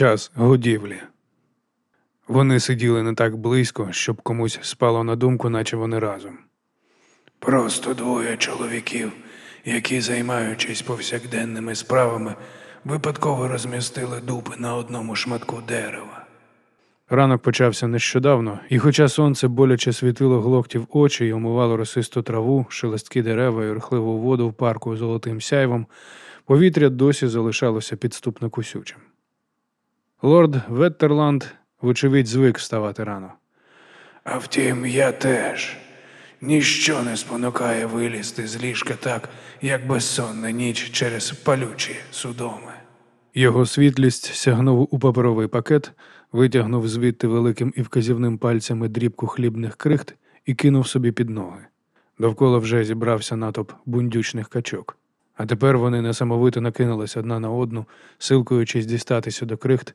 час годівлі. Вони сиділи не так близько, щоб комусь спало на думку, наче вони разом. Просто двоє чоловіків, які, займаючись повсякденними справами, випадково розмістили дупи на одному шматку дерева. Ранок почався нещодавно, і хоча сонце боляче світило глоктів очі і омивало росисту траву, шелесткі дерева і рухливу воду в парку золотим сяйвом, повітря досі залишалося підступно кусючим. Лорд Веттерланд, вочевидь, звик вставати рано. А втім, я теж. Ніщо не спонукає вилізти з ліжка так, як безсонна ніч через палючі судоми. Його світлість сягнув у паперовий пакет, витягнув звідти великим і вказівним пальцями дрібку хлібних крихт і кинув собі під ноги. Довкола вже зібрався натовп бундючних качок. А тепер вони несамовито накинулись одна на одну, силкуючись дістатися до крихт,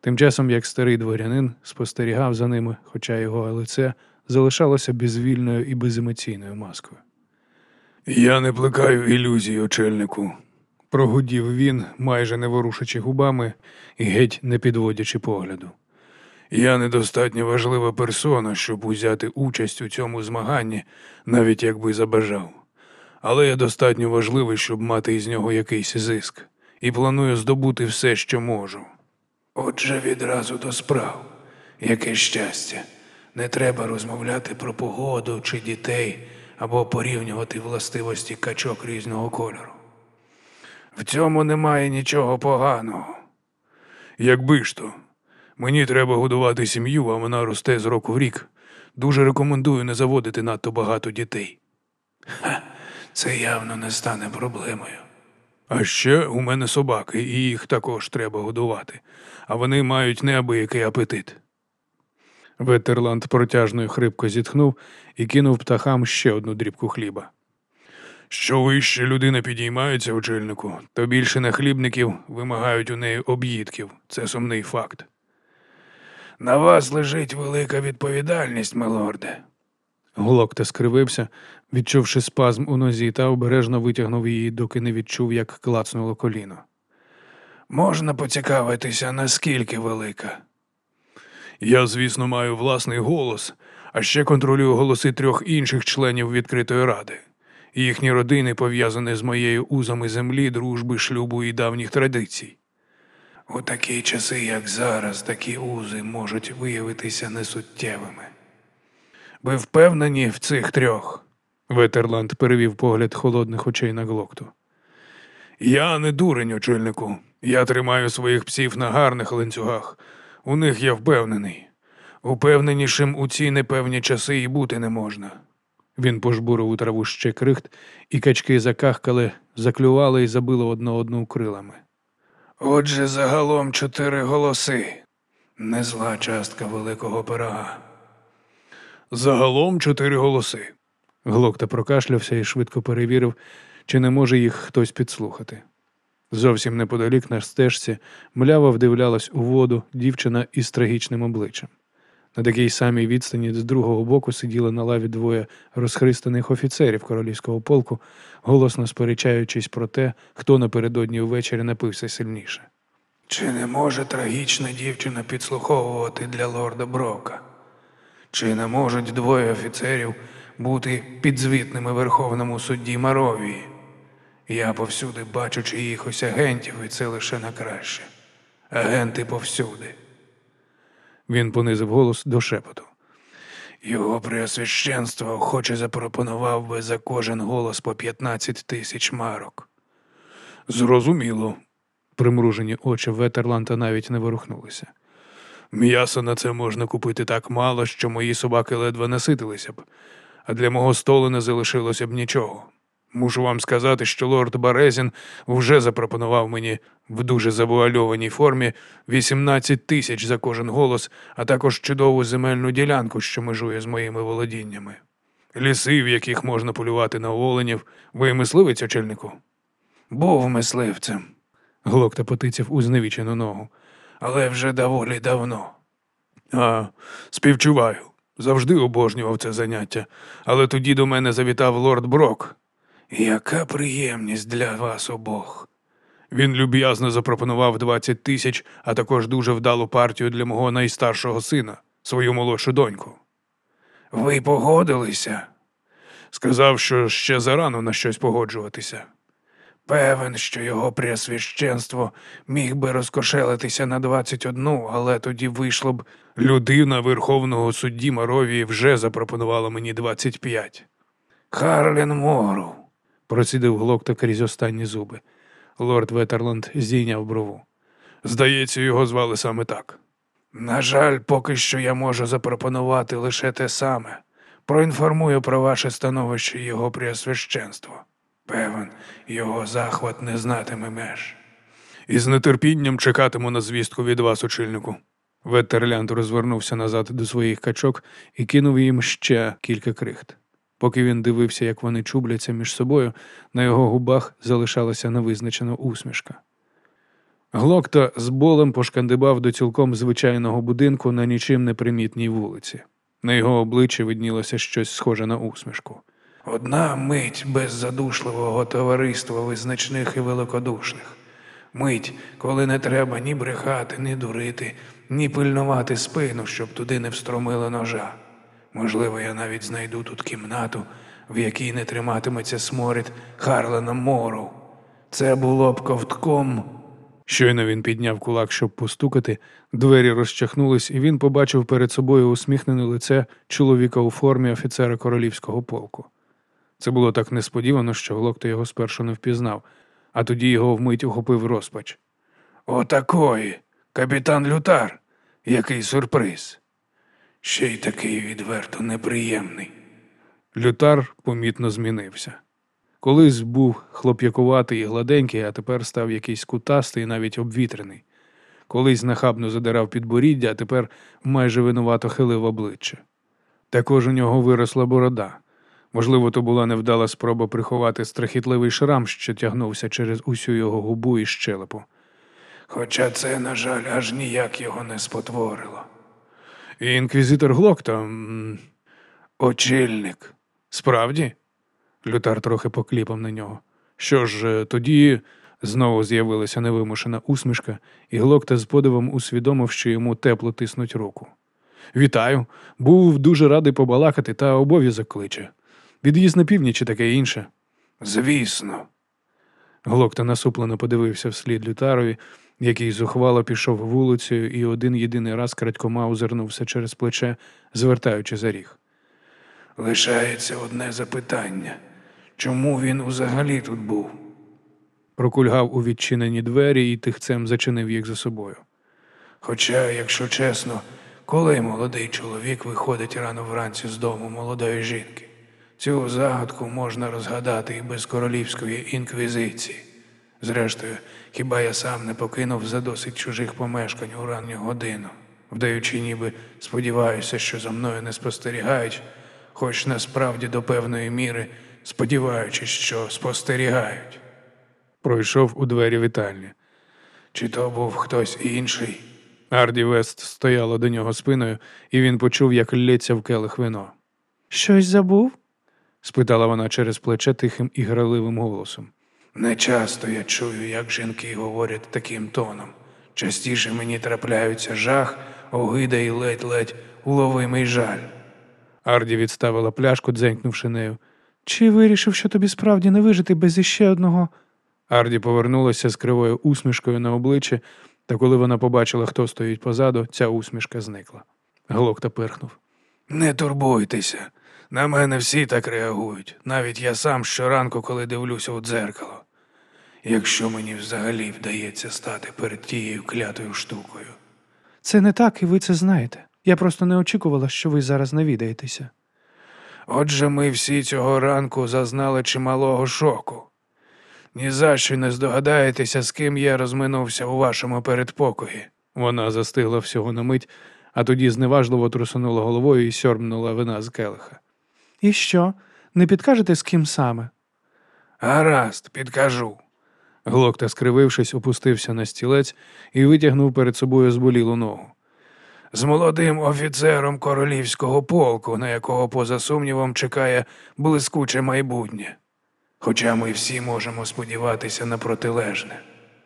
тим часом як старий дворянин спостерігав за ними, хоча його лице залишалося безвільною і беземоційною маскою. Я не плекаю ілюзій, очельнику. Прогудів він, майже не ворушачи губами і геть не підводячи погляду. Я недостатньо важлива персона, щоб узяти участь у цьому змаганні, навіть якби забажав. Але я достатньо важливий, щоб мати із нього якийсь зиск, і планую здобути все, що можу. Отже, відразу до справ. Яке щастя. Не треба розмовляти про погоду чи дітей або порівнювати властивості качок різного кольору. В цьому немає нічого поганого. Якби ж то, мені треба годувати сім'ю, а вона росте з року в рік. Дуже рекомендую не заводити надто багато дітей. Ха, це явно не стане проблемою. А ще у мене собаки, і їх також треба годувати, а вони мають неабиякий апетит. Ветерланд протяжно і хрипко зітхнув і кинув птахам ще одну дрібку хліба. Що вище людина підіймається очільнику, то більше нахлібників вимагають у неї об'їдків. Це сумний факт. На вас лежить велика відповідальність, милорде. Глокта скривився, відчувши спазм у нозі, та обережно витягнув її, доки не відчув, як клацнуло коліно. Можна поцікавитися, наскільки велика. Я, звісно, маю власний голос, а ще контролюю голоси трьох інших членів відкритої ради. Їхні родини пов'язані з моєю узами землі, дружби, шлюбу і давніх традицій. У такі часи, як зараз, такі узи можуть виявитися несуттєвими. Ви впевнені в цих трьох? Ветерланд перевів погляд холодних очей на глокту. Я не дурень, очільнику. Я тримаю своїх псів на гарних ланцюгах. У них я впевнений. Упевненішим у ці непевні часи і бути не можна. Він пожбурив у траву ще крихт, і качки закахкали, заклювали і забили одне одну крилами. Отже, загалом чотири голоси. Незла частка великого пирога. Загалом чотири голоси. Глокта прокашлявся і швидко перевірив, чи не може їх хтось підслухати. Зовсім неподалік на стежці мляво вдивлялась у воду дівчина із трагічним обличчям. На такій самій відстані з другого боку сиділи на лаві двоє розхристаних офіцерів королівського полку, голосно сперечаючись про те, хто напередодні увечері напився сильніше. Чи не може трагічна дівчина підслуховувати для лорда Брока? Чи не можуть двоє офіцерів бути підзвітними верховному судді Маровії? Я повсюди бачу чиїхось агентів, і це лише на краще. Агенти повсюди. Він понизив голос до шепоту. Його преосвященство охоче запропонував би за кожен голос по 15 тисяч марок. Зрозуміло. Примружені очі Ветерланта навіть не ворухнулися. М'яса на це можна купити так мало, що мої собаки ледве наситилися б, а для мого столу не залишилося б нічого. Мушу вам сказати, що лорд Барезін вже запропонував мені в дуже завуальованій формі 18 тисяч за кожен голос, а також чудову земельну ділянку, що межує з моїми володіннями. Ліси, в яких можна полювати на оленів. Ви мисливець, очільнику? Був мисливцем. Глокта потицяв у зневічену ногу. Але вже доволі давно. А, співчуваю. Завжди обожнював це заняття, але тоді до мене завітав лорд Брок. Яка приємність для вас обох. Він люб'язно запропонував 20 тисяч, а також дуже вдалу партію для мого найстаршого сина, свою молодшу доньку. Ви погодилися? Сказав, що ще зарано на щось погоджуватися. Певен, що його преосвященство міг би розкошелитися на 21, але тоді вийшло б людина Верховного судді Маровії вже запропонувала мені 25. Харлін Мору. Процідив Ґлокта крізь останні зуби. Лорд Ветерланд здійняв брову. Здається, його звали саме так. На жаль, поки що я можу запропонувати лише те саме. Проінформую про ваше становище його преосвященство. Певен, його захват не знатиме меж. І нетерпінням чекатиму на звістку від вас, очільнику. Ветерланд розвернувся назад до своїх качок і кинув їм ще кілька крихт. Поки він дивився, як вони чубляться між собою, на його губах залишалася невизначена усмішка. Глокта з болем пошкандибав до цілком звичайного будинку на нічим непримітній вулиці. На його обличчі виднілося щось схоже на усмішку. Одна мить беззадушливого товариства визначних і великодушних. Мить, коли не треба ні брехати, ні дурити, ні пильнувати спину, щоб туди не встромили ножа. Можливо, я навіть знайду тут кімнату, в якій не триматиметься сморід Харлена Мору. Це було б ковтком. Щойно він підняв кулак, щоб постукати, двері розчахнулись, і він побачив перед собою усміхнене лице чоловіка у формі офіцера королівського полку. Це було так несподівано, що Глокта його спершу не впізнав, а тоді його вмить охопив розпач. Отакої, капітан Лютар. Який сюрприз. Ще й такий відверто неприємний. Лютар помітно змінився. Колись був хлоп'якуватий і гладенький, а тепер став якийсь кутастий і навіть обвітрений. Колись нахабно задирав підборіддя, а тепер майже винувато хилив обличчя. Також у нього виросла борода. Можливо, то була невдала спроба приховати страхітливий шрам, що тягнувся через усю його губу і щелепу. Хоча це, на жаль, аж ніяк його не спотворило. І інквізитор Глокта. Очільник. Справді? Лютар трохи покліпав на нього. Що ж, е, тоді знову з'явилася невимушена усмішка, і Глокта з подивом усвідомив, що йому тепло тиснуть руку. Вітаю. Був дуже радий побалакати та обов'язок кличе. Від'їзд на північ і таке інше. Звісно. Глокта насуплено подивився вслід Лютарові, який зухвало пішов вулицею і один єдиний раз крадькома озирнувся через плече, звертаючи за ріг. Лишається одне запитання. Чому він взагалі тут був? Прокульгав у відчинені двері і тихцем зачинив їх за собою. Хоча, якщо чесно, коли молодий чоловік виходить рано вранці з дому молодої жінки, цю загадку можна розгадати і без королівської інквізиції. Зрештою, хіба я сам не покинув за досить чужих помешкань у ранню годину, вдаючи, ніби сподіваюся, що за мною не спостерігають, хоч насправді до певної міри сподіваючись, що спостерігають. Пройшов у двері вітальні. Чи то був хтось інший? Арді Вест стояла до нього спиною, і він почув, як лється в келих вино. Щось забув? Спитала вона через плече тихим і граливим голосом. Не часто я чую, як жінки говорять таким тоном. Частіше мені трапляються жах, огида і ледь-ледь уловимий жаль. Арді відставила пляшку, дзенькнувши нею. Чи вирішив, що тобі справді не вижити без іще одного? Арді повернулася з кривою усмішкою на обличчі, та коли вона побачила, хто стоїть позаду, ця усмішка зникла. Глокта пирхнув. Не турбуйтеся. На мене всі так реагують, навіть я сам щоранку, коли дивлюся у дзеркало. Якщо мені взагалі вдається стати перед тією клятою штукою. Це не так, і ви це знаєте. Я просто не очікувала, що ви зараз навідаєтеся. Отже, ми всі цього ранку зазнали чималого шоку. Ні за що не здогадаєтеся, з ким я розминувся у вашому передпокої. Вона застигла всього на мить, а тоді зневажливо трусунула головою і сьорбнула вина з келиха. І що? Не підкажете, з ким саме? Гаразд, підкажу. Глокта, скривившись, опустився на стілець і витягнув перед собою зболілу ногу. З молодим офіцером королівського полку, на якого, поза сумнівом, чекає блискуче майбутнє. Хоча ми всі можемо сподіватися на протилежне.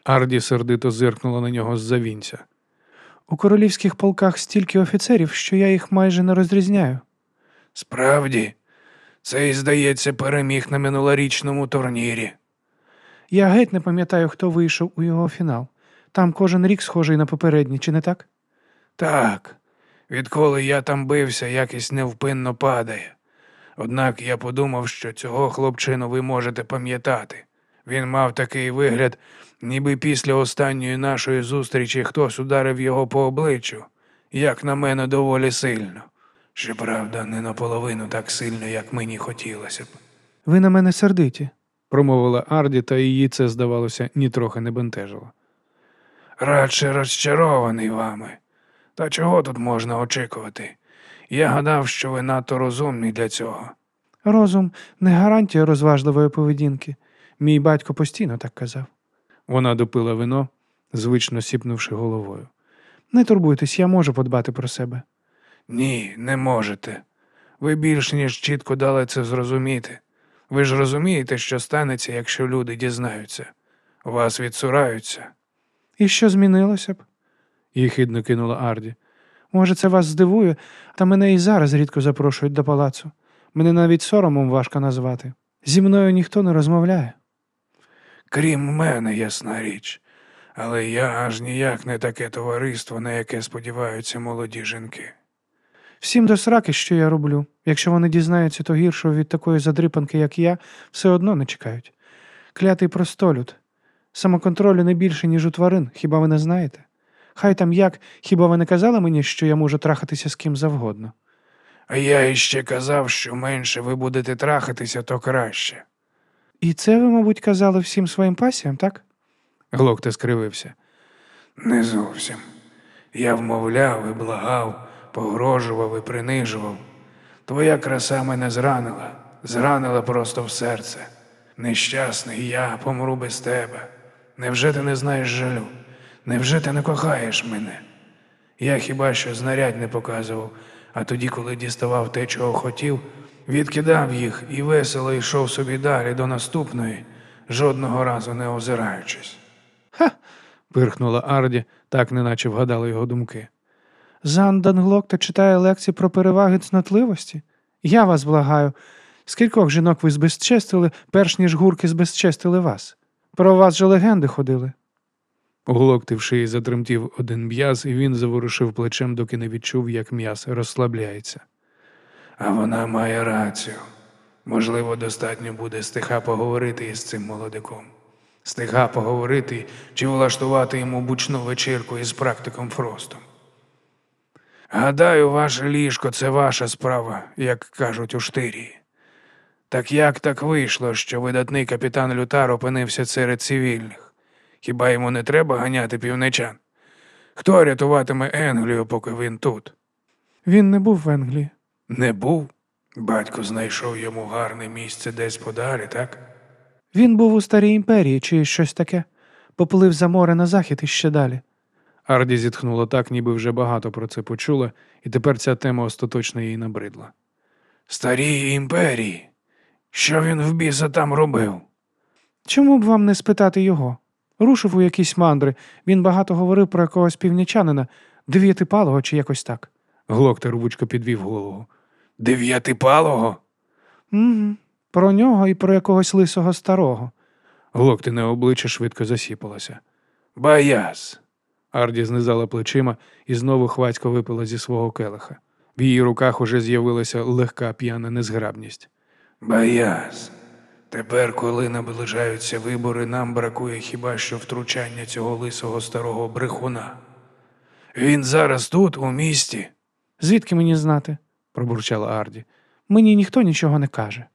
Арді сердито зиркнула на нього з-за вінця. У королівських полках стільки офіцерів, що я їх майже не розрізняю. Справді, цей, здається, переміг на минулорічному турнірі. Я геть не пам'ятаю, хто вийшов у його фінал. Там кожен рік схожий на попередній, чи не так? Так, відколи я там бився, якість невпинно падає. Однак я подумав, що цього хлопчину ви можете пам'ятати. Він мав такий вигляд, ніби після останньої нашої зустрічі хтось ударив його по обличчю, як на мене, доволі сильно. Щоправда, не наполовину так сильно, як мені хотілося б. Ви на мене сердиті. Промовила Арді, та її це, здавалося, нітрохи не бентежило. Радше розчарований вами. Та чого тут можна очікувати? Я гадав, що ви надто розумні для цього. Розум не гарантія розважливої поведінки. Мій батько постійно так казав. Вона допила вино, звично сіпнувши головою. Не турбуйтесь, я можу подбати про себе. Ні, не можете. Ви більш ніж чітко дали це зрозуміти. Ви ж розумієте, що станеться, якщо люди дізнаються. Вас відсураються. І що змінилося б? Їхидно кинула Арді. Може, це вас здивує, та мене і зараз рідко запрошують до палацу. Мене навіть соромом важко назвати. Зі мною ніхто не розмовляє. Крім мене, ясна річ. Але я аж ніяк не таке товариство, на яке сподіваються молоді жінки. Всім до сраки, що я роблю. Якщо вони дізнаються, то гіршого від такої задрипанки, як я, все одно не чекають. Клятий простолюд. Самоконтролю не більше, ніж у тварин, хіба ви не знаєте? Хай там як, хіба ви не казали мені, що я можу трахатися з ким завгодно? А я іще казав, що менше ви будете трахатися, то краще. І це ви, мабуть, казали всім своїм пасіям, так? Глокта скривився. Не зовсім. Я вмовляв і благав, погрожував і принижував. Твоя краса мене зранила, зранила просто в серце. Нещасний я помру без тебе. Невже ти не знаєш жалю? Невже ти не кохаєш мене? Я хіба що знарядь не показував, а тоді, коли діставав те, чого хотів, відкидав їх і весело йшов собі далі до наступної, жодного разу не озираючись. Пирхнула Арді, так неначе вгадала його думки. Зан Данглокта читає лекції про переваги цнотливості. Я вас благаю. Скількох жінок ви збезчестили, перш ніж гурки збезчестили вас? Про вас же легенди ходили. У Глокти в шиї затремтів один м'яз, і він заворушив плечем, доки не відчув, як м'яз розслабляється. А вона має рацію. Можливо, достатньо буде стиха поговорити із цим молодиком. Стиха поговорити чи влаштувати йому бучну вечірку із практиком Фростом. Гадаю, ваше ліжко це ваша справа, як кажуть у штирії. Так як так вийшло, що видатний капітан Лютар опинився серед цивільних? Хіба йому не треба ганяти півничан? Хто рятуватиме Енглію, поки він тут? Він не був в Енглії. Не був. Батько знайшов йому гарне місце десь подалі, так? Він був у старій імперії чи щось таке. Поплив за море на захід і ще далі. Арді зітхнула так, ніби вже багато про це почула, і тепер ця тема остаточно їй набридла. Старій імперії. Що він в біса там робив? Чому б вам не спитати його? Рушив у якісь мандри. Він багато говорив про якогось північанина, дев'ятипалого чи якось так. Глокта рвучко підвів голову. Дев'ятипалого? Угу. Про нього і про якогось лисого старого. Глоктине обличчя швидко засіпалося. Баяс. Арді знизала плечима і знову хвацько випила зі свого келиха. В її руках уже з'явилася легка п'яна незграбність. Баяс. Тепер, коли наближаються вибори, нам бракує хіба що втручання цього лисого старого брехуна. Він зараз тут, у місті. Звідки мені знати? пробурчала Арді. Мені ніхто нічого не каже.